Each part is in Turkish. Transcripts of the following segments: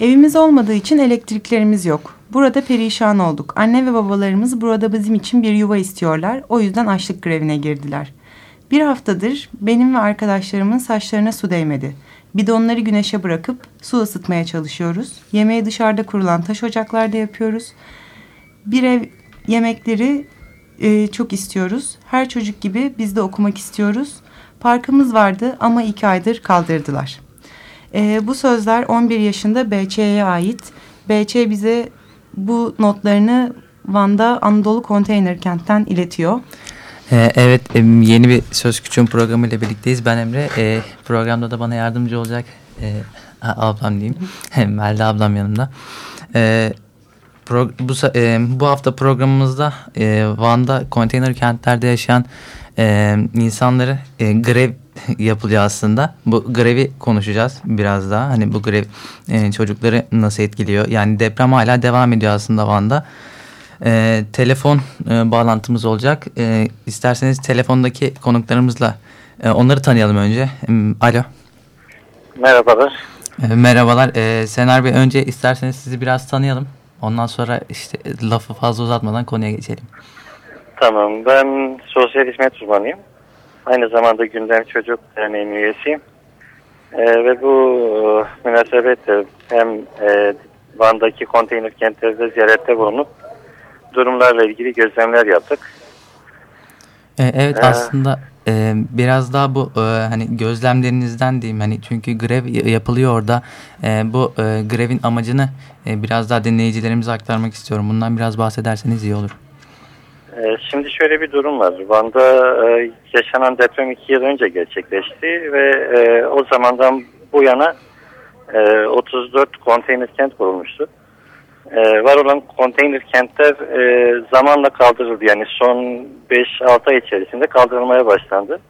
Evimiz olmadığı için elektriklerimiz yok. Burada perişan olduk. Anne ve babalarımız burada bizim için bir yuva istiyorlar. O yüzden açlık grevine girdiler. Bir haftadır benim ve arkadaşlarımın saçlarına su değmedi. Bidonları güneşe bırakıp su ısıtmaya çalışıyoruz. Yemeği dışarıda kurulan taş ocaklarda yapıyoruz. Bir ev yemekleri e, çok istiyoruz. Her çocuk gibi biz de okumak istiyoruz. Parkımız vardı ama iki aydır kaldırdılar. E, bu sözler 11 yaşında BÇ'ye ait. BC bize bu notlarını Van'da Anadolu Konteyner Kent'ten iletiyor. Ee, evet yeni bir Söz Küçüğün programı ile birlikteyiz. Ben Emre. Ee, programda da bana yardımcı olacak e, ablam diyeyim. Melda ablam yanımda. Ee, pro, bu, e, bu hafta programımızda e, Van'da konteyner kentlerde yaşayan e, insanları e, grev yapılıyor aslında. Bu grevi konuşacağız biraz daha. Hani bu grev e, çocukları nasıl etkiliyor? Yani deprem hala devam ediyor aslında Van'da. E, telefon e, bağlantımız olacak. E, isterseniz telefondaki konuklarımızla e, onları tanıyalım önce. E, alo. Merhabalar. E, merhabalar. E, Senar Bey önce isterseniz sizi biraz tanıyalım. Ondan sonra işte lafı fazla uzatmadan konuya geçelim. Tamam. Ben sosyal hizmet uzmanıyım. Aynı zamanda Gündem Çocuk Derneği'nin üyesiyim. E, ve bu e, münasebetle hem e, Van'daki konteyner kentlerde ziyarette bulunup durumlarla ilgili gözlemler yaptık. E, evet ee, aslında e, biraz daha bu e, hani gözlemlerinizden diyeyim hani çünkü grev yapılıyor orada e, bu e, grevin amacını e, biraz daha dinleyicilerimize aktarmak istiyorum. Bundan biraz bahsederseniz iyi olur. E, şimdi şöyle bir durum var. Van'da e, yaşanan deprem iki yıl önce gerçekleşti ve e, o zamandan bu yana e, 34 konteyner kent kurulmuştu e, var olan konteyner kentler e, zamanla kaldırıldı. Yani son 5-6 ay içerisinde kaldırılmaya başlandı.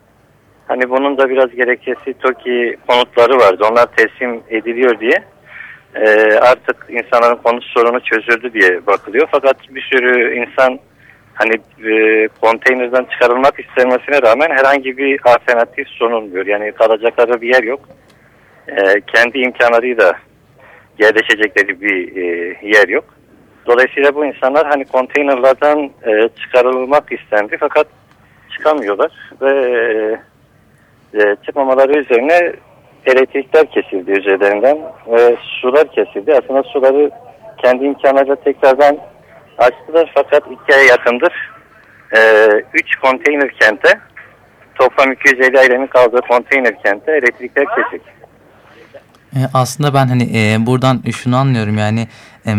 Hani bunun da biraz gerekçesi TOKİ konutları vardı. Onlar teslim ediliyor diye. E, artık insanların konut sorunu çözüldü diye bakılıyor. Fakat bir sürü insan hani e, konteynerden çıkarılmak istenmesine rağmen herhangi bir alternatif sunulmuyor. Yani kalacakları bir yer yok. E, kendi imkanlarıyla yerleşecekleri bir e, yer yok. Dolayısıyla bu insanlar hani konteynerlardan e, çıkarılmak istendi fakat çıkamıyorlar ve e, e, çıkmamaları üzerine elektrikler kesildi üzerlerinden ve sular kesildi. Aslında suları kendi imkanlarıyla tekrardan açtılar fakat iki aya yakındır. E, üç konteyner kente toplam 250 ailenin kaldığı konteyner kente elektrikler kesik. E, aslında ben hani e, buradan şunu anlıyorum yani e,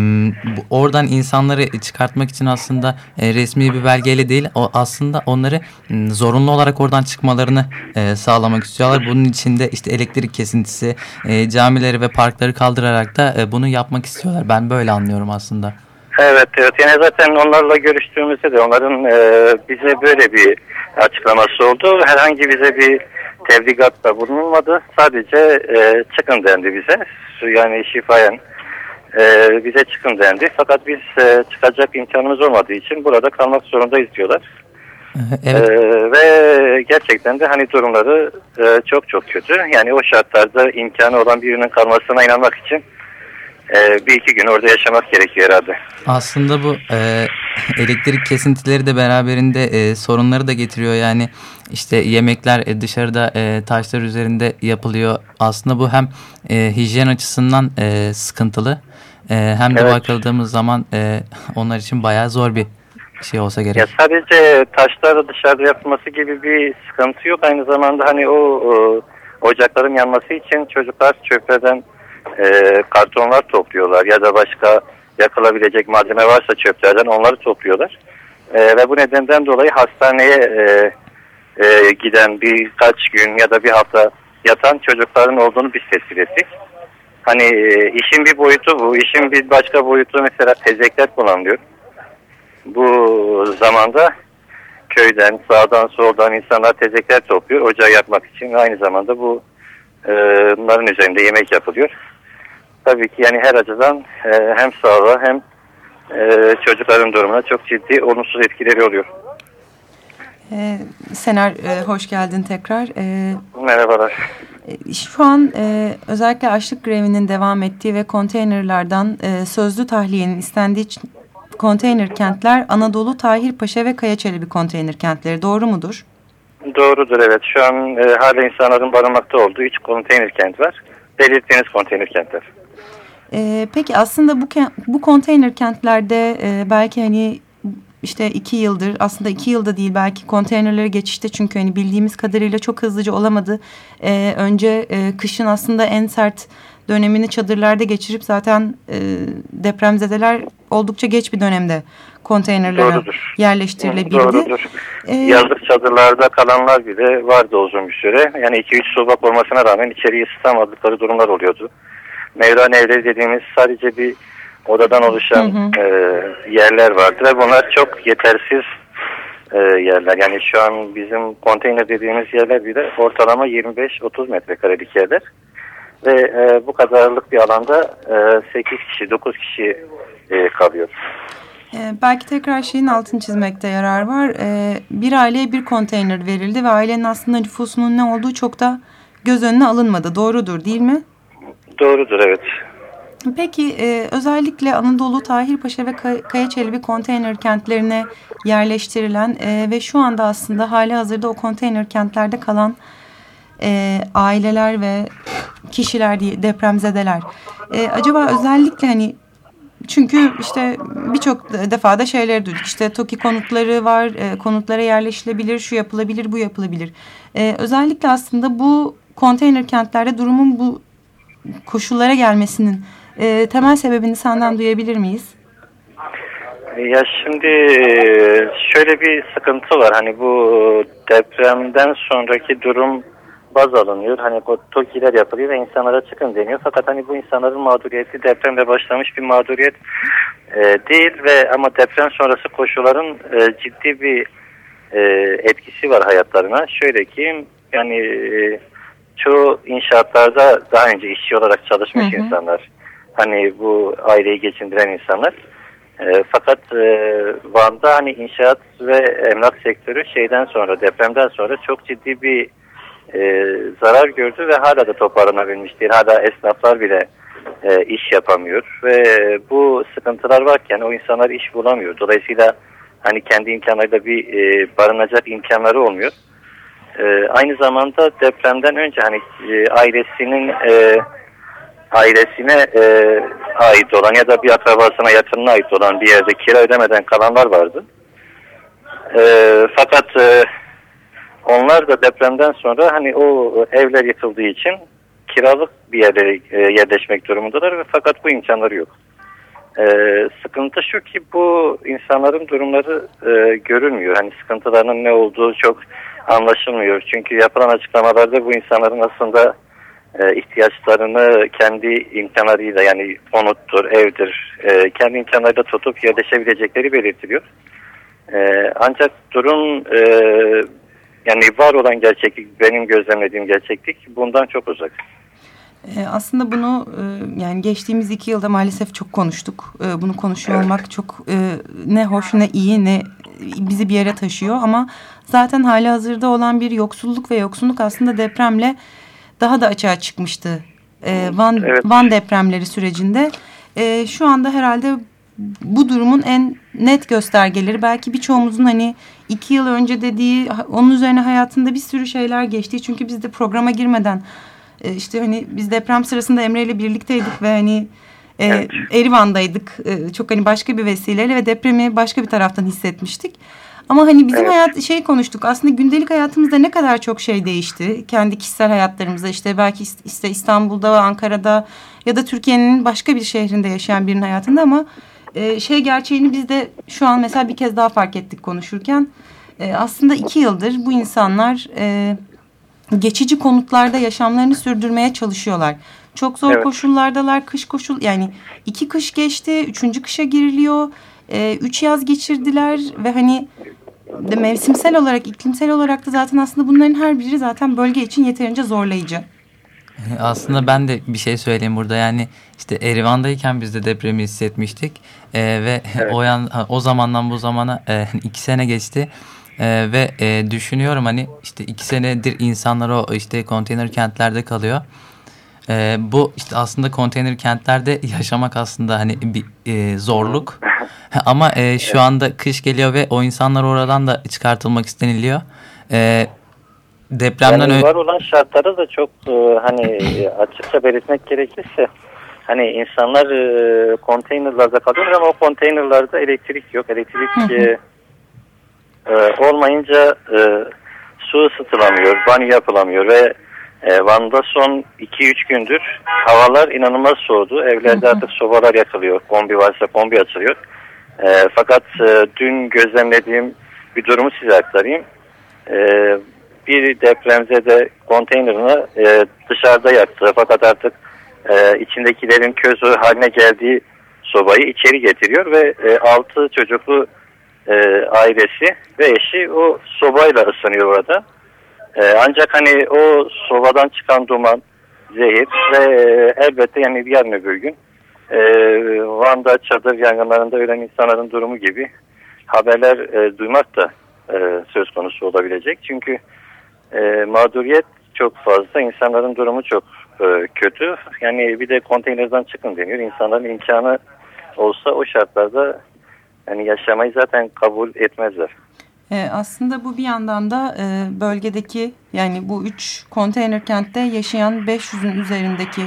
oradan insanları çıkartmak için aslında e, resmi bir belgeyle değil o aslında onları e, zorunlu olarak oradan çıkmalarını e, sağlamak istiyorlar. Bunun için de işte elektrik kesintisi, e, camileri ve parkları kaldırarak da e, bunu yapmak istiyorlar. Ben böyle anlıyorum aslında. Evet, evet. Yani zaten onlarla görüştüğümüzde de onların e, bize böyle bir açıklaması oldu. Herhangi bize bir tebligatta bulunmadı. Sadece e, çıkın dendi bize. Yani şifayen e, bize çıkın dendi. Fakat biz e, çıkacak imkanımız olmadığı için burada kalmak zorundayız diyorlar. Evet. Ee, ve gerçekten de hani durumları e, çok çok kötü. Yani o şartlarda imkanı olan birinin kalmasına inanmak için e, bir iki gün orada yaşamak gerekiyor herhalde. Aslında bu e, elektrik kesintileri de beraberinde e, sorunları da getiriyor. Yani işte yemekler e, dışarıda e, taşlar üzerinde yapılıyor. Aslında bu hem e, hijyen açısından e, sıkıntılı e, hem de evet. bakıldığımız zaman e, onlar için bayağı zor bir şey olsa gerek. Ya sadece taşlar dışarıda yapılması gibi bir sıkıntı yok. Aynı zamanda hani o, o ocakların yanması için çocuklar çöplerden e, kartonlar topluyorlar ya da başka yakılabilecek malzeme varsa çöplerden onları topluyorlar. E, ve bu nedenden dolayı hastaneye e, e, giden birkaç gün ya da bir hafta yatan çocukların olduğunu biz tespit ettik. Hani e, işin bir boyutu bu. İşin bir başka boyutu mesela tezekler kullanılıyor. Bu zamanda köyden, sağdan, soldan insanlar tezekler topluyor ocağı yakmak için. Aynı zamanda bu e, bunların üzerinde yemek yapılıyor. Tabii ki yani her açıdan e, hem sağlığa hem e, çocukların durumuna çok ciddi olumsuz etkileri oluyor. E, Sener e, hoş geldin tekrar. E, Merhabalar. e, şu an e, özellikle açlık grevinin devam ettiği ve konteynerlardan e, sözlü tahliyenin istendiği konteyner kentler Anadolu, Tahirpaşa ve Kayaçelebi konteyner kentleri doğru mudur? Doğrudur evet. Şu an e, hala insanların barınmakta olduğu üç konteyner kent var. Belirttiğiniz konteyner kentler. E, peki aslında bu bu konteyner kentlerde e, belki hani işte iki yıldır aslında iki yılda değil belki konteynerlere geçişte çünkü hani bildiğimiz kadarıyla çok hızlıca olamadı. E, önce e, kışın aslında en sert dönemini çadırlarda geçirip zaten e, depremzedeler oldukça geç bir dönemde konteynerlere Doğrudur. yerleştirilebildi. Doğrudur. E, Yazlık çadırlarda kalanlar bile vardı uzun bir süre. Yani 2-3 sobak olmasına rağmen içeriği ısıtamadıkları durumlar oluyordu. Mevlana evleri dediğimiz sadece bir odadan oluşan Hı e, yerler vardı ve bunlar çok yetersiz e, yerler. Yani şu an bizim konteyner dediğimiz yerler bile ortalama 25-30 metrekarelik yerler. Ve e, bu kadarlık bir alanda e, 8 kişi, 9 kişi e, kalıyor. E, belki tekrar şeyin altını çizmekte yarar var. E, bir aileye bir konteyner verildi ve ailenin aslında nüfusunun ne olduğu çok da göz önüne alınmadı. Doğrudur değil mi? Doğrudur evet. Peki e, özellikle Anadolu, Tahirpaşa ve Kay Kayaçelebi konteyner kentlerine yerleştirilen e, ve şu anda aslında hali hazırda o konteyner kentlerde kalan e, aileler ve kişiler diye depremzedeler. E, acaba özellikle hani çünkü işte birçok defada şeyleri duyduk. İşte TOKİ konutları var, e, konutlara yerleşilebilir, şu yapılabilir, bu yapılabilir. E, özellikle aslında bu konteyner kentlerde durumun bu koşullara gelmesinin e, temel sebebini senden duyabilir miyiz? Ya şimdi şöyle bir sıkıntı var. Hani bu depremden sonraki durum baz alınıyor. Hani bu TOKİ'ler yapılıyor ve insanlara çıkın deniyor. Fakat hani bu insanların mağduriyeti depremde başlamış bir mağduriyet e, değil ve ama deprem sonrası koşulların e, ciddi bir e, etkisi var hayatlarına. Şöyle ki yani e, çoğu inşaatlarda daha önce işçi olarak çalışmış Hı hı. insanlar. Hani bu aileyi geçindiren insanlar. E, fakat e, Van'da hani inşaat ve emlak sektörü şeyden sonra depremden sonra çok ciddi bir e, zarar gördü ve hala da toparlanabilmiş değil. Hala esnaflar bile e, iş yapamıyor ve bu sıkıntılar varken o insanlar iş bulamıyor. Dolayısıyla hani kendi imkanlarıyla bir e, barınacak imkanları olmuyor. E, aynı zamanda depremden önce hani e, ailesinin e, ailesine e, ait olan ya da bir akrabasına yakınına ait olan bir yerde kira ödemeden kalanlar vardı. E, fakat e, onlar da depremden sonra hani o evler yıkıldığı için kiralık bir yere e, yerleşmek durumundalar ve fakat bu imkanları yok. E, sıkıntı şu ki bu insanların durumları e, görülmüyor. Hani sıkıntılarının ne olduğu çok anlaşılmıyor. Çünkü yapılan açıklamalarda bu insanların aslında e, ihtiyaçlarını kendi imkanlarıyla yani konuttur, evdir, e, kendi imkanlarıyla tutup yerleşebilecekleri belirtiliyor. E, ancak durum e, yani var olan gerçeklik, benim gözlemlediğim gerçeklik bundan çok uzak. Aslında bunu yani geçtiğimiz iki yılda maalesef çok konuştuk. Bunu konuşuyor Evet. olmak çok ne hoş ne iyi ne bizi bir yere taşıyor ama zaten hali hazırda olan bir yoksulluk ve yoksulluk aslında depremle daha da açığa çıkmıştı. E, Van, Evet. Van depremleri sürecinde. E, şu anda herhalde bu durumun en net göstergeleri belki birçoğumuzun hani iki yıl önce dediği onun üzerine hayatında bir sürü şeyler geçti. Çünkü biz de programa girmeden e, işte hani biz deprem sırasında Emre ile birlikteydik ve hani e, Evet. Erivan'daydık. E, çok hani başka bir vesileyle ve depremi başka bir taraftan hissetmiştik. Ama hani bizim Evet. hayat şey konuştuk. Aslında gündelik hayatımızda ne kadar çok şey değişti. Kendi kişisel hayatlarımızda işte belki işte İstanbul'da Ankara'da ya da Türkiye'nin başka bir şehrinde yaşayan birinin hayatında ama e, şey gerçeğini biz de şu an mesela bir kez daha fark ettik konuşurken. E, aslında iki yıldır bu insanlar e, geçici konutlarda yaşamlarını sürdürmeye çalışıyorlar. Çok zor Evet. koşullardalar. Kış koşul yani iki kış geçti. Üçüncü kışa giriliyor. E, üç yaz geçirdiler ve hani de mevsimsel olarak, iklimsel olarak da zaten aslında bunların her biri zaten bölge için yeterince zorlayıcı. Aslında ben de bir şey söyleyeyim burada yani işte Erivan'dayken biz de depremi hissetmiştik Ee, ve o yan o zamandan bu zamana e, iki sene geçti Ee, ve e, düşünüyorum hani işte iki senedir insanlar o işte konteyner kentlerde kalıyor. Ee, bu işte aslında konteyner kentlerde yaşamak aslında hani bir e, zorluk ama e, şu anda kış geliyor ve o insanlar oradan da çıkartılmak isteniliyor. Ee, depremden Yani var olan şartları da çok e, hani e, açıkça belirtmek gerekirse hani insanlar e, konteynerlarda kalıyor ama o konteynerlarda elektrik yok. Elektrik e, e, olmayınca e, su ısıtılamıyor, banyo yapılamıyor ve e, Van'da son 2-3 gündür havalar inanılmaz soğudu. Evlerde artık sobalar yakılıyor. Kombi varsa kombi açılıyor. E, fakat e, dün gözlemlediğim bir durumu size aktarayım. E, bir depremzede konteynerini e, dışarıda yaktı. Fakat artık e, içindekilerin közü haline geldiği sobayı içeri getiriyor ve e, altı çocuklu e, ailesi ve eşi o sobayla ısınıyor orada. E, ancak hani o sobadan çıkan duman, zehir ve e, elbette yani yarın öbür gün e, Van'da çadır yangınlarında ölen insanların durumu gibi haberler e, duymak da e, söz konusu olabilecek. Çünkü e, mağduriyet çok fazla, insanların durumu çok e, kötü. Yani bir de konteynerden çıkın deniyor. İnsanların imkanı olsa o şartlarda yani yaşamayı zaten kabul etmezler. E, aslında bu bir yandan da e, bölgedeki yani bu üç konteyner kentte yaşayan 500'ün üzerindeki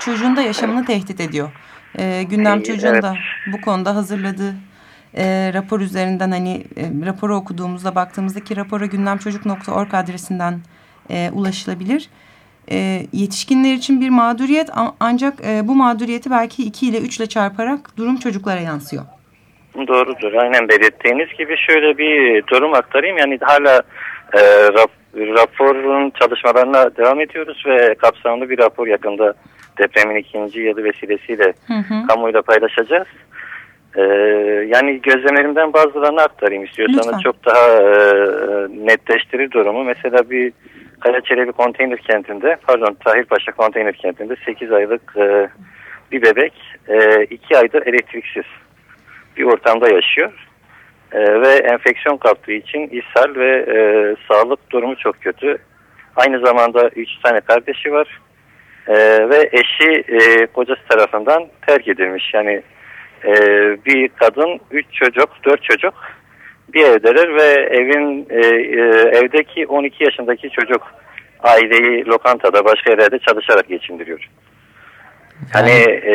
çocuğun da yaşamını tehdit ediyor. E, gündem Ee, çocuğun evet. da bu konuda hazırladığı e, rapor üzerinden hani e, raporu okuduğumuzda baktığımızdaki rapora gündemçocuk.org adresinden e, ulaşılabilir. E, yetişkinler için bir mağduriyet ancak e, bu mağduriyeti belki 2 ile 3 ile çarparak durum çocuklara yansıyor. Doğrudur. Aynen belirttiğiniz gibi şöyle bir durum aktarayım. Yani hala e, rap, raporun çalışmalarına devam ediyoruz ve kapsamlı bir rapor yakında depremin ikinci yılı vesilesiyle Hı hı. kamuyla paylaşacağız. E, yani gözlemlerimden bazılarını aktarayım istiyorsanız Lütfen. çok daha e, netleştirir durumu. Mesela bir Kayaçelebi konteyner kentinde pardon Tahirpaşa konteyner kentinde 8 aylık e, bir bebek 2 aydır elektriksiz bir ortamda yaşıyor. E, ve enfeksiyon kaptığı için ishal ve e, sağlık durumu çok kötü. Aynı zamanda 3 tane kardeşi var. E, ve eşi e, kocası tarafından terk edilmiş. Yani e, bir kadın, 3 çocuk, 4 çocuk bir evdeler ve evin e, e, evdeki 12 yaşındaki çocuk aileyi lokantada başka yerlerde çalışarak geçindiriyor. Hani e,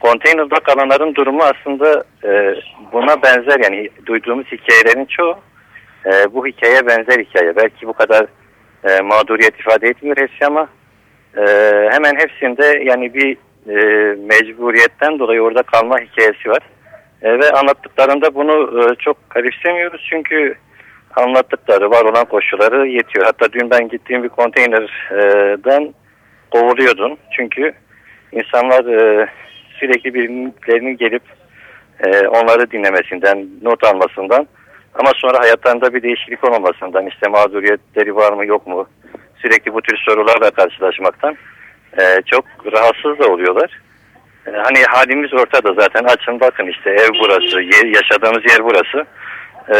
konteynerda kalanların durumu aslında e, buna benzer yani duyduğumuz hikayelerin çoğu e, bu hikayeye benzer hikaye. Belki bu kadar e, mağduriyet ifade etmiyor hepsi ama e, hemen hepsinde yani bir e, mecburiyetten dolayı orada kalma hikayesi var. E, ve anlattıklarında bunu e, çok garipsemiyoruz çünkü anlattıkları var olan koşulları yetiyor. Hatta dün ben gittiğim bir konteynerden kovuluyordum çünkü insanlar e, sürekli birilerinin gelip e, onları dinlemesinden, not almasından ama sonra hayatlarında bir değişiklik olmamasından işte mağduriyetleri var mı yok mu sürekli bu tür sorularla karşılaşmaktan e, çok rahatsız da oluyorlar. E, hani halimiz ortada zaten açın bakın işte ev burası, yer, yaşadığımız yer burası. E,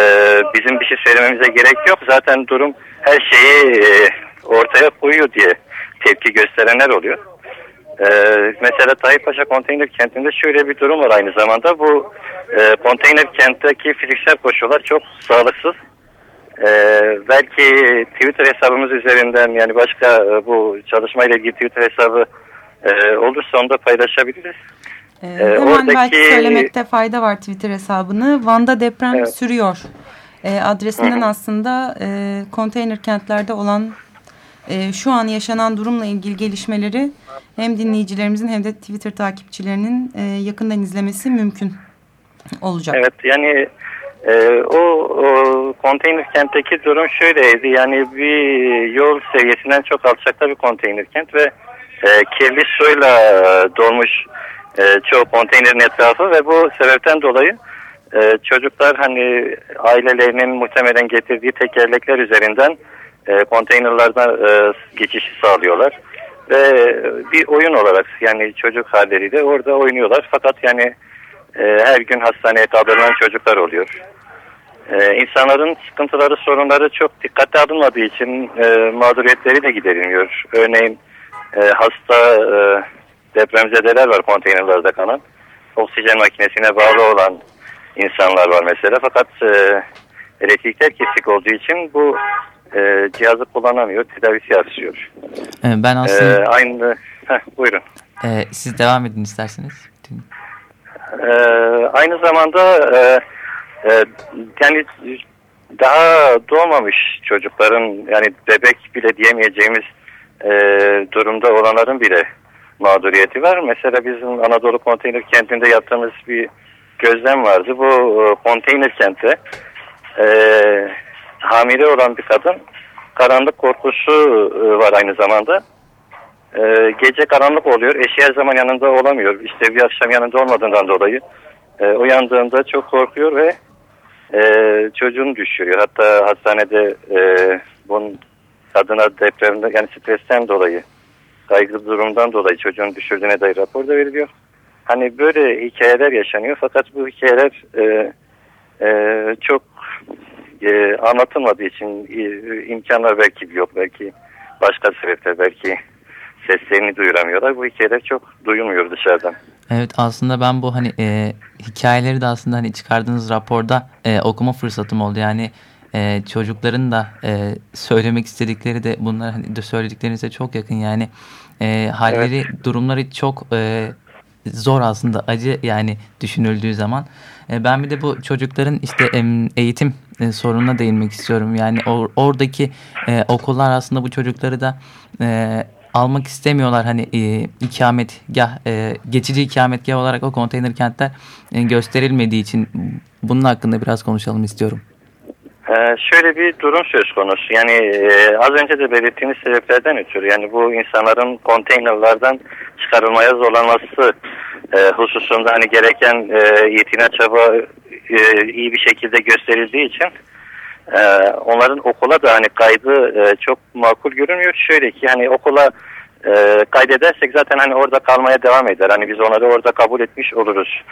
bizim bir şey söylememize gerek yok. Zaten durum her şeyi e, ortaya koyuyor diye tepki gösterenler oluyor. Ee, mesela Tayyippaşa konteyner kentinde şöyle bir durum var aynı zamanda. Bu e, konteyner kentteki fiziksel koşullar çok sağlıksız. Ee, belki Twitter hesabımız üzerinden yani başka e, bu çalışmayla ilgili Twitter hesabı e, olursa onu da paylaşabiliriz. Ee, Ee, hemen oradaki- belki söylemekte fayda var Twitter hesabını. Van'da deprem Evet. sürüyor. Ee, adresinden Hı hı. aslında e, konteyner kentlerde olan e, şu an yaşanan durumla ilgili gelişmeleri hem dinleyicilerimizin hem de Twitter takipçilerinin e, yakından izlemesi mümkün olacak. Evet yani e, o, o konteyner kentteki durum şöyleydi. Yani bir yol seviyesinden çok alçakta bir konteyner kent ve e, kirli suyla dolmuş e, çoğu konteynerin etrafı ve bu sebepten dolayı e, çocuklar hani ailelerinin muhtemelen getirdiği tekerlekler üzerinden e, konteynerlardan e, geçişi sağlıyorlar. Ve bir oyun olarak yani çocuk halleriyle orada oynuyorlar. Fakat yani e, her gün hastaneye kaldırılan çocuklar oluyor. E, insanların sıkıntıları, sorunları çok dikkate alınmadığı için e, mağduriyetleri de giderilmiyor. Örneğin e, hasta e, depremzedeler var konteynerlarda kalan. Oksijen makinesine bağlı olan insanlar var mesela. Fakat e, elektrikler kesik olduğu için bu e, cihazı kullanamıyor, tedavisi yarsıyor. E, ben aslında... E, aynı, heh, buyurun. E, siz devam edin isterseniz. E, aynı zamanda e, e, yani daha doğmamış çocukların yani bebek bile diyemeyeceğimiz e, durumda olanların bile mağduriyeti var. Mesela bizim Anadolu Konteyner Kenti'nde yaptığımız bir gözlem vardı. Bu e, konteyner kente e, hamile olan bir kadın karanlık korkusu e, var aynı zamanda. E, gece karanlık oluyor. Eşi her zaman yanında olamıyor. İşte bir akşam yanında olmadığından dolayı e, uyandığında çok korkuyor ve e, çocuğunu düşürüyor. Hatta hastanede e, bunun kadına depremde yani stresten dolayı kaygılı durumdan dolayı çocuğun düşürdüğüne dair rapor da veriliyor. Hani böyle hikayeler yaşanıyor fakat bu hikayeler e, e, çok e, anlatılmadığı için e, imkanlar belki yok belki başka sebepler belki seslerini duyuramıyorlar. Bu hikayeler çok duyulmuyor dışarıdan. Evet aslında ben bu hani e, hikayeleri de aslında hani çıkardığınız raporda e, okuma fırsatım oldu. Yani e, çocukların da e, söylemek istedikleri de bunlar hani de söylediklerinize çok yakın yani e, halleri evet. durumları çok e, zor aslında acı yani düşünüldüğü zaman. E, ben bir de bu çocukların işte eğitim e, sorununa değinmek istiyorum. Yani or, oradaki e, okullar aslında bu çocukları da e, almak istemiyorlar hani e, ikametgah e, geçici ikametgah olarak o konteyner kentler e, gösterilmediği için bunun hakkında biraz konuşalım istiyorum. Ee, şöyle bir durum söz konusu. Yani e, az önce de belirttiğiniz sebeplerden ötürü yani bu insanların konteynerlardan çıkarılmaya zorlanması e, hususunda hani gereken e, yetina çaba e, iyi bir şekilde gösterildiği için e, onların okula da hani kaydı e, çok makul görünmüyor. Şöyle ki hani okula e, kaydedersek zaten hani orada kalmaya devam eder. Hani biz onları orada kabul etmiş oluruz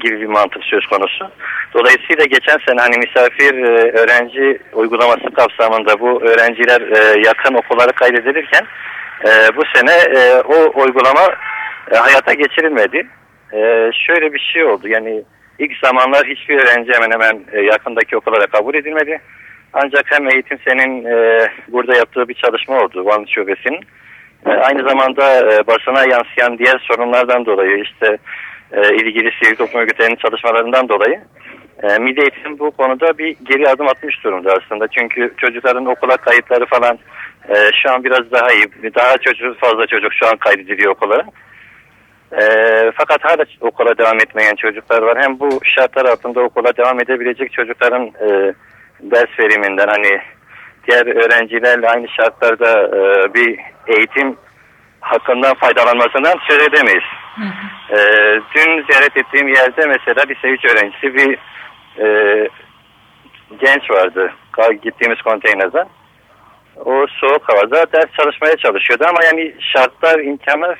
gibi bir mantık söz konusu. Dolayısıyla geçen sene hani misafir e, öğrenci uygulaması kapsamında bu öğrenciler e, yakın okulları kaydedilirken e, bu sene e, o uygulama e, hayata geçirilmedi. E, şöyle bir şey oldu yani ilk zamanlar hiçbir öğrenci hemen hemen e, yakındaki okullara kabul edilmedi. Ancak hem eğitim senin e, burada yaptığı bir çalışma oldu Van Şubesi'nin e, aynı zamanda e, basına yansıyan diğer sorunlardan dolayı işte e, ilgili sivil toplum örgütlerinin çalışmalarından dolayı e, Milli Eğitim bu konuda bir geri adım atmış durumda aslında. Çünkü çocukların okula kayıtları falan e, şu an biraz daha iyi. Daha çocuk fazla çocuk şu an kaydediliyor okullara. E, fakat hala okula devam etmeyen çocuklar var. Hem bu şartlar altında okula devam edebilecek çocukların e, ders veriminden hani diğer öğrencilerle aynı şartlarda e, bir eğitim hakkından faydalanmasından söz edemeyiz. Hı hı. E, dün ziyaret ettiğim yerde mesela lise 3 öğrencisi bir e, genç vardı gittiğimiz konteynerden. O soğuk havada ders çalışmaya çalışıyordu ama yani şartlar, imkanlar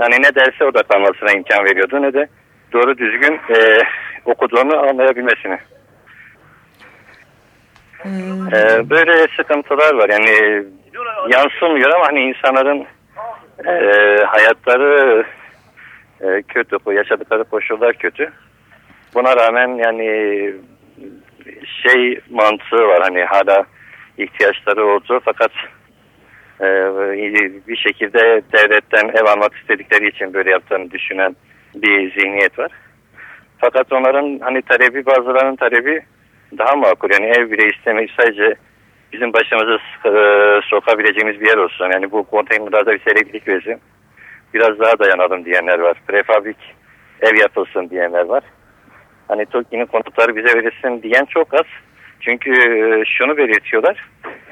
yani ne derse odaklanmasına imkan veriyordu ne de doğru düzgün e, okuduğunu anlayabilmesini. Ee, böyle sıkıntılar var yani yansımıyor ama hani insanların e, hayatları e, kötü, yaşadıkları koşullar kötü. Buna rağmen yani şey mantığı var hani hala ihtiyaçları oldu fakat e, bir şekilde devletten ev almak istedikleri için böyle yaptığını düşünen bir zihniyet var. Fakat onların hani talebi bazılarının talebi daha makul. Yani ev bile istemeyi sadece bizim başımıza e, sokabileceğimiz bir yer olsun. Yani bu konteynerlarda bir selektrik versin. Biraz daha dayanalım diyenler var. Prefabrik ev yapılsın diyenler var. Hani TOKİ'nin konutları bize verilsin diyen çok az. Çünkü e, şunu belirtiyorlar.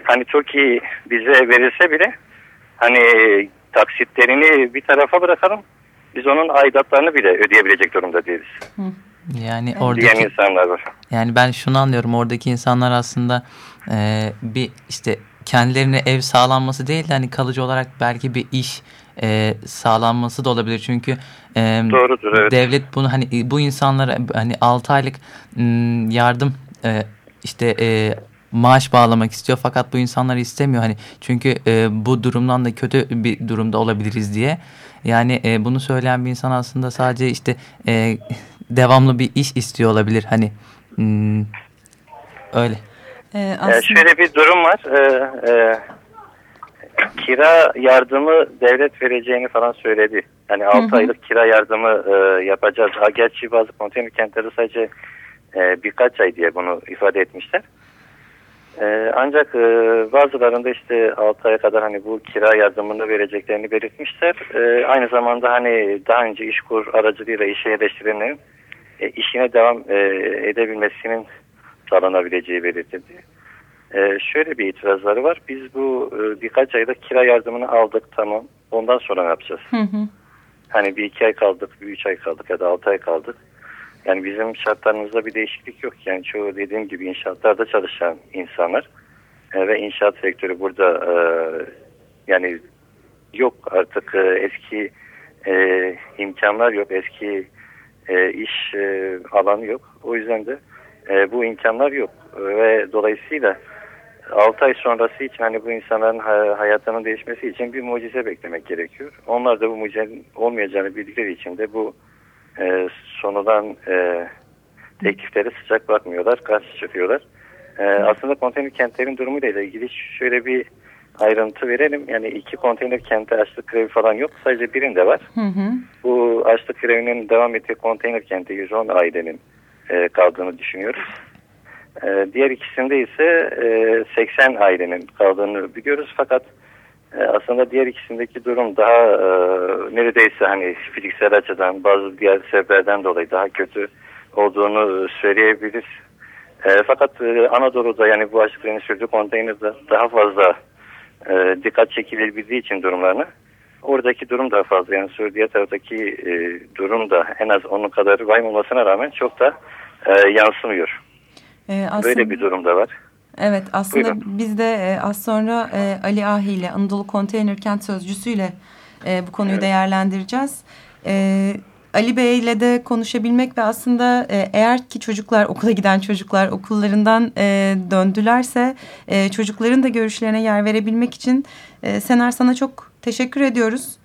Hani TOKİ bize verilse bile hani taksitlerini bir tarafa bırakalım. Biz onun aidatlarını bile ödeyebilecek durumda değiliz. Yani Diyen oradaki insanlar var. yani ben şunu anlıyorum oradaki insanlar aslında e, bir işte kendilerine ev sağlanması değil de hani kalıcı olarak belki bir iş e, sağlanması da olabilir çünkü e, Doğrudur, evet. devlet bunu hani bu insanlara hani 6 aylık m, yardım e, işte e, maaş bağlamak istiyor fakat bu insanlar istemiyor hani çünkü e, bu durumdan da kötü bir durumda olabiliriz diye yani e, bunu söyleyen bir insan aslında sadece işte e, devamlı bir iş istiyor olabilir hani m, öyle. Ee, Ee, aslında şöyle bir durum var. Ee, e, kira yardımı devlet vereceğini falan söyledi. Yani 6 aylık kira yardımı e, yapacağız. Ha, gerçi bazı konteyner kentleri sadece e, birkaç ay diye bunu ifade etmişler. E, ancak e, bazılarında işte 6 aya kadar hani bu kira yardımını vereceklerini belirtmişler. E, aynı zamanda hani daha önce işkur aracılığıyla işe yerleştirenlerin e, işine devam e, edebilmesinin sağlanabileceği belirtildi. Ee, şöyle bir itirazları var. Biz bu e, birkaç ayda kira yardımını aldık tamam. Ondan sonra ne yapacağız? Hı hı. Hani bir iki ay kaldık, bir üç ay kaldık ya da altı ay kaldık. Yani bizim şartlarımızda bir değişiklik yok. Yani çoğu dediğim gibi inşaatlarda çalışan insanlar e, ve inşaat sektörü burada e, yani yok artık e, eski e, imkanlar yok, eski e, iş e, alanı yok. O yüzden de e, bu imkanlar yok ve dolayısıyla 6 ay sonrası için hani bu insanların ha- hayatının değişmesi için bir mucize beklemek gerekiyor. Onlar da bu mucizenin olmayacağını bildikleri için de bu e, sonulan e, teklifleri sıcak bakmıyorlar, karşı çıkıyorlar. E, aslında konteyner kentlerin durumuyla ilgili şöyle bir ayrıntı verelim. Yani iki konteyner kente açlık grevi falan yok. Sadece birinde var. Hı hı. Bu açlık grevinin devam ettiği konteyner kenti 110 ailenin e, kaldığını düşünüyoruz. E, diğer ikisinde ise e, 80 ailenin kaldığını biliyoruz. Fakat aslında diğer ikisindeki durum daha e, neredeyse hani fiziksel açıdan bazı diğer sebeplerden dolayı daha kötü olduğunu söyleyebiliriz. E, fakat e, Anadolu'da yani bu açlık grevinin sürdüğü konteynerde daha fazla e, dikkat çekilebildiği için durumlarına oradaki durum daha fazla. Yani Suriye taraftaki e, durum da en az onun kadar vahim olmasına rağmen çok da e, yansımıyor. Ee, aslında, Böyle bir durum da var. Evet aslında Buyurun. biz de e, az sonra e, Ali Ahi ile Anadolu Konteyner Kent Sözcüsü'yle e, bu konuyu Evet. değerlendireceğiz. E, Ali Bey ile de konuşabilmek ve aslında eğer ki çocuklar okula giden çocuklar okullarından e, döndülerse e, çocukların da görüşlerine yer verebilmek için e, Senar sana çok teşekkür ediyoruz.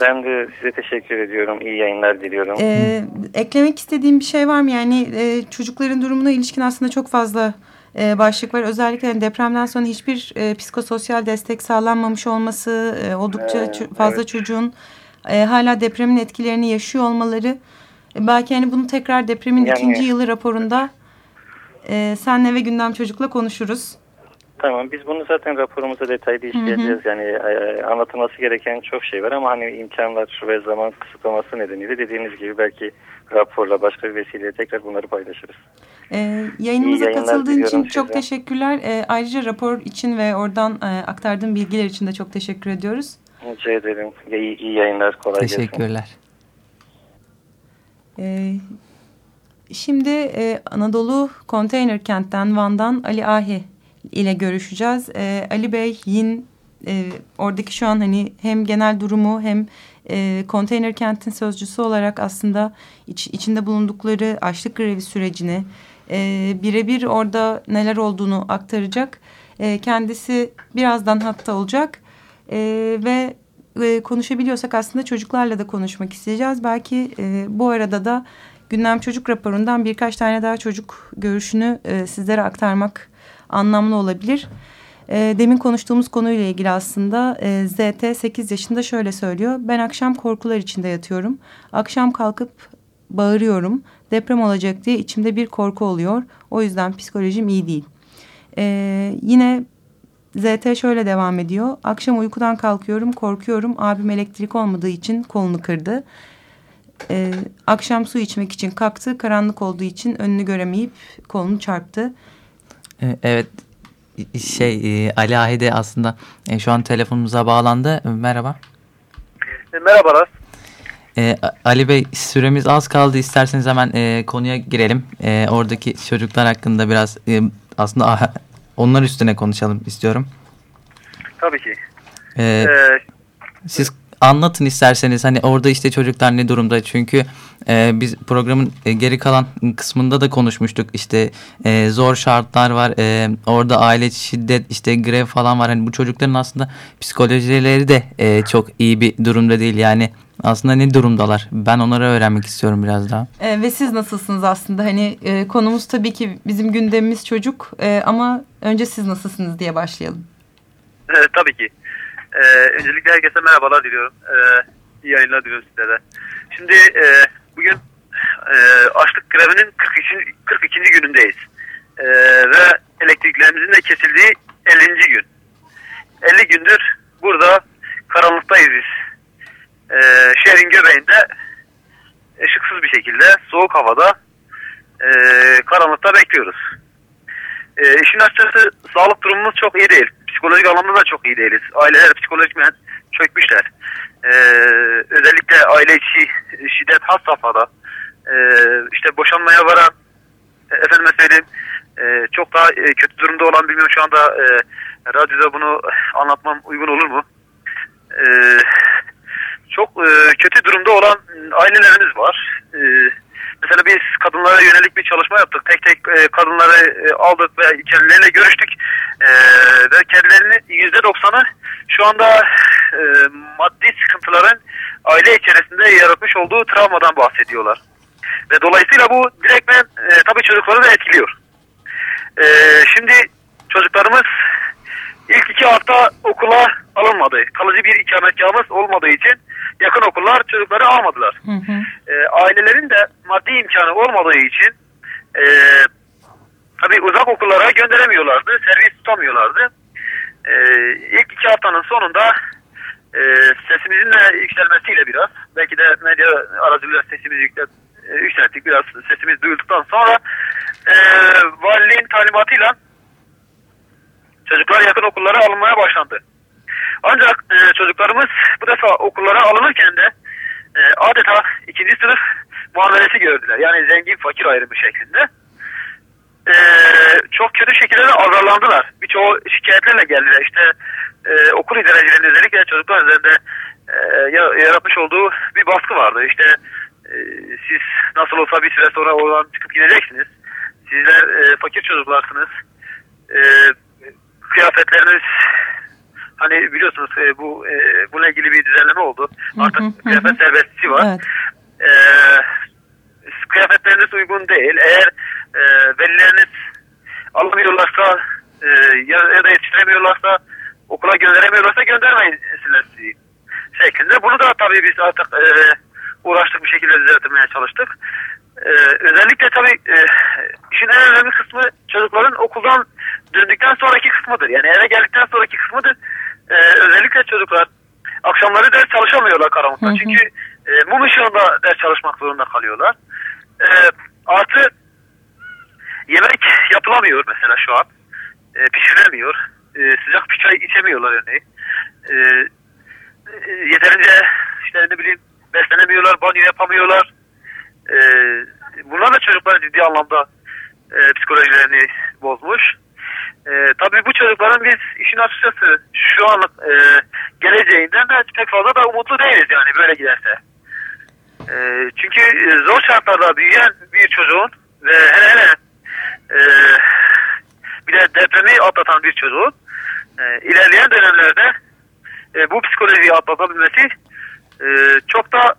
Ben de size teşekkür ediyorum. İyi yayınlar diliyorum. Ee, eklemek istediğim bir şey var mı? Yani e, çocukların durumuna ilişkin aslında çok fazla e, başlık var. Özellikle hani depremden sonra hiçbir e, psikososyal destek sağlanmamış olması, e, oldukça Ee, ço- fazla evet. çocuğun e, hala depremin etkilerini yaşıyor olmaları. E, belki hani bunu tekrar depremin Yani- ikinci yılı raporunda e, senle ve Gündem Çocuk'la konuşuruz. Tamam biz bunu zaten raporumuza detaylı işleyeceğiz. Yani e, anlatılması gereken çok şey var ama hani imkanlar ve zaman kısıtlaması nedeniyle dediğiniz gibi belki raporla başka bir vesileyle tekrar bunları paylaşırız. E, İyi yayınımıza katıldığın için diliyorum çok size. teşekkürler. E, ayrıca rapor için ve oradan e, aktardığın bilgiler için de çok teşekkür ediyoruz. Rica ederim. İyi, iyi yayınlar. Kolay gelsin. Teşekkürler. Ee, şimdi e, Anadolu Konteyner Kent'ten Van'dan Ali Ahi ile görüşeceğiz. Ee, Ali Bey yin e, oradaki şu an hani hem genel durumu hem e, konteyner kentin sözcüsü olarak aslında iç, içinde bulundukları açlık grevi sürecini e, birebir orada neler olduğunu aktaracak. E, kendisi birazdan hatta olacak E, ve e, konuşabiliyorsak aslında çocuklarla da konuşmak isteyeceğiz. Belki e, bu arada da gündem çocuk raporundan birkaç tane daha çocuk görüşünü e, sizlere aktarmak anlamlı olabilir. E, demin konuştuğumuz konuyla ilgili aslında e, ZT 8 yaşında şöyle söylüyor. Ben akşam korkular içinde yatıyorum. Akşam kalkıp bağırıyorum. Deprem olacak diye içimde bir korku oluyor. O yüzden psikolojim iyi değil. E, yine ZT şöyle devam ediyor. Akşam uykudan kalkıyorum, korkuyorum. Abim elektrik olmadığı için kolunu kırdı. Ee, akşam su içmek için kalktı. Karanlık olduğu için önünü göremeyip kolunu çarptı. E, Evet şey e, Ali Ahide aslında e, şu an telefonumuza bağlandı. Merhaba. E, merhabalar. E, Ali Bey süremiz az kaldı. İsterseniz hemen e, konuya girelim. E, oradaki çocuklar hakkında biraz e, aslında aha, onlar üstüne konuşalım istiyorum. Tabii ki. E, Ee, siz anlatın isterseniz hani orada işte çocuklar ne durumda çünkü e, biz programın e, geri kalan kısmında da konuşmuştuk işte e, zor şartlar var e, orada aile şiddet işte grev falan var hani bu çocukların aslında psikolojileri de e, çok iyi bir durumda değil yani aslında ne durumdalar ben onları öğrenmek istiyorum biraz daha. E, ve siz nasılsınız aslında? Hani e, konumuz tabii ki bizim gündemimiz çocuk e, ama önce siz nasılsınız diye başlayalım. e, tabii ki. E, öncelikle herkese merhabalar diliyorum. E, iyi yayınlar diliyorum size de. Şimdi e, bugün e, açlık grevinin 42. 42. günündeyiz. E, ve elektriklerimizin de kesildiği 50. gün. 50 gündür burada karanlıktayız biz. E, şehrin göbeğinde ışıksız bir şekilde soğuk havada e, karanlıkta bekliyoruz. E, işin açıkçası sağlık durumumuz çok iyi değil. Psikolojik anlamda da çok iyi değiliz. Aileler psikolojikmen çökmüşler. E, özellikle aile içi şiddet has safhada. E, işte boşanmaya varan e, efendime söyleyeyim e, çok daha e, kötü durumda olan bilmiyorum şu anda e, radyoda bunu anlatmam uygun olur mu? E, çok e, kötü durumda olan ailelerimiz var. E, mesela biz kadınlara yönelik bir çalışma yaptık. Tek tek e, kadınları e, aldık ve kendileriyle görüştük. E, ve kendilerinin yüzde doksanı şu anda e, maddi sıkıntıların aile içerisinde yaratmış olduğu travmadan bahsediyorlar. Ve dolayısıyla bu direktmen e, tabii çocukları da etkiliyor. E, şimdi çocuklarımız ilk iki hafta okula alınmadı. Kalıcı bir ikametgahımız olmadığı için yakın okullar çocukları almadılar. Hı hı. E, ailelerin de maddi imkanı olmadığı için e, tabii uzak okullara gönderemiyorlardı. Servis tutamıyorlardı. E, ilk iki haftanın sonunda e, sesimizin de yükselmesiyle biraz belki de medya aracılığıyla sesimizi e, yükselttik. Biraz sesimiz duyulduktan sonra e, valiliğin talimatıyla çocuklar yakın okullara alınmaya başlandı. Ancak e, çocuklarımız bu defa okullara alınırken de e, adeta ikinci sınıf muamelesi gördüler. Yani zengin fakir ayrımı şeklinde. E, çok kötü şekilde de azarlandılar. Birçoğu şikayetlerle geldiler. İşte e, okul idarecilerinin özellikle çocuklar üzerinde e, ya- yaratmış olduğu bir baskı vardı. İşte e, siz nasıl olsa bir süre sonra oradan çıkıp gideceksiniz. Sizler e, fakir çocuklarsınız. E, kıyafetleriniz hani biliyorsunuz e, bu e, bununla ilgili bir düzenleme oldu. Artık hı, hı. kıyafet serbestisi var. Evet. E, kıyafetleriniz uygun değil. Eğer e, velileriniz alamıyorlarsa e, ya, ya da yetiştiremiyorlarsa okula gönderemiyorlarsa göndermesinler sizi şeklinde. Bunu da tabii biz artık e, uğraştık bir şekilde düzeltmeye çalıştık. E, özellikle tabii e, işin en önemli kısmı çocukların okuldan döndükten sonraki kısmıdır. Yani eve geldikten sonraki kısmıdır. E, özellikle çocuklar akşamları ders çalışamıyorlar karanlıkta. Hı hı. Çünkü e, mum ışığında ders çalışmak zorunda kalıyorlar. E, artı yemek yapılamıyor mesela şu an. E, pişirilemiyor. E, sıcak bir çay içemiyorlar örneğin. E, e, yeterince işte ne bileyim beslenemiyorlar, banyo yapamıyorlar. E, bunlar da çocuklar ciddi anlamda e, psikolojilerini bozmuş. E, tabii bu çocukların biz işin açıkçası şu anlık e, geleceğinden de pek fazla da umutlu değiliz yani böyle giderse. E, çünkü zor şartlarda büyüyen bir çocuğun ve hele hele e, bir de depremi atlatan bir çocuğun e, ilerleyen dönemlerde e, bu psikolojiyi atlatabilmesi e, çok da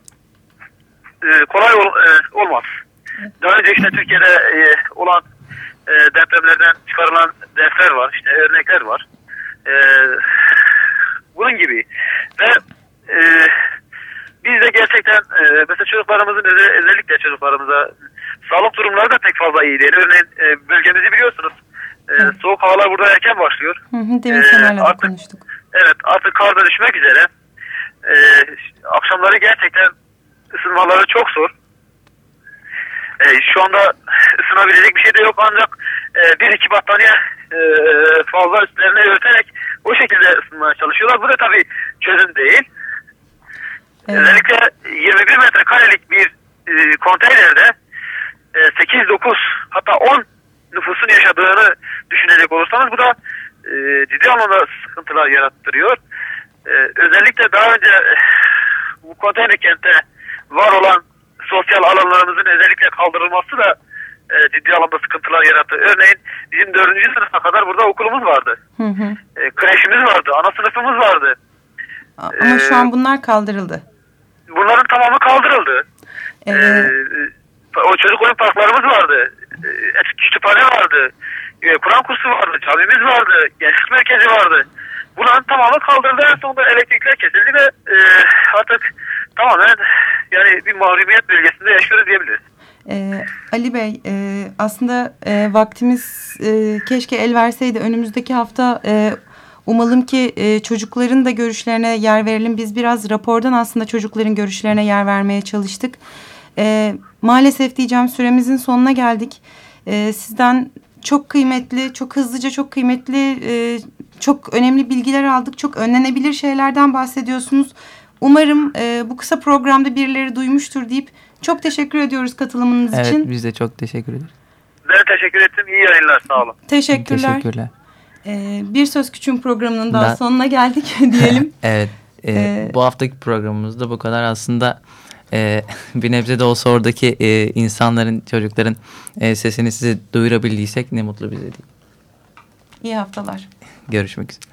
e, kolay ol- e, olmaz. Daha önce işte Türkiye'de e, olan e, depremlerden çıkarılan dersler var, işte örnekler var. E, bunun gibi. Ve e, biz de gerçekten e, mesela çocuklarımızın özel- özellikle çocuklarımıza sağlık durumları da pek fazla iyi değil. Örneğin e, bölgemizi biliyorsunuz. E, soğuk havalar burada erken başlıyor. Hı hı, demin de artık- konuştuk. Evet artık kar da düşmek üzere. Ee, akşamları gerçekten ısınmaları çok zor. Ee, şu anda ısınabilecek bir şey de yok ancak e, bir iki battaniye e, fazla üstlerine örterek o şekilde ısınmaya çalışıyorlar. Bu da tabii çözüm değil. Evet. Özellikle 21 metrekarelik bir e, konteynerde e, 8-9 hatta 10 nüfusun yaşadığını düşünecek olursanız bu da e, ciddi anlamda sıkıntılar yarattırıyor. E, özellikle daha önce e, bu konteyner kentte var olan sosyal alanlarımızın özellikle kaldırılması da e, ciddi anlamda sıkıntılar yarattı. Örneğin bizim dördüncü sınıfa kadar burada okulumuz vardı. Hı hı. E, kreşimiz vardı, ana sınıfımız vardı. Ama şu Ee, an bunlar kaldırıldı. Bunların tamamı kaldırıldı. Ee, Ee, o çocuk oyun parklarımız vardı. Ee, eski kütüphane vardı. Ee, Kur'an kursu vardı. Camimiz vardı. Gençlik merkezi vardı. Bunların tamamı kaldırıldı. En sonunda elektrikler kesildi ve e, artık tamamen yani bir mahrumiyet bölgesinde yaşıyoruz diyebiliriz. Ee, Ali Bey, e, aslında e, vaktimiz e, keşke el verseydi. Önümüzdeki hafta e, umalım ki e, çocukların da görüşlerine yer verelim. Biz biraz rapordan aslında çocukların görüşlerine yer vermeye çalıştık. E, maalesef diyeceğim süremizin sonuna geldik. E, sizden çok kıymetli, çok hızlıca çok kıymetli, e, çok önemli bilgiler aldık. Çok önlenebilir şeylerden bahsediyorsunuz. Umarım e, bu kısa programda birileri duymuştur deyip çok teşekkür ediyoruz katılımınız Evet için. biz de çok teşekkür ederiz. Ben teşekkür ettim. İyi yayınlar. Sağ olun. Teşekkürler. Teşekkürler. Ee, bir Söz Küçüğün programının daha Ben- sonuna geldik diyelim. Evet. e, Ee, bu haftaki programımızda bu kadar aslında e, bir nebze de olsa oradaki e, insanların, çocukların e, sesini size duyurabildiysek ne mutlu bize değil. İyi haftalar. Görüşmek üzere.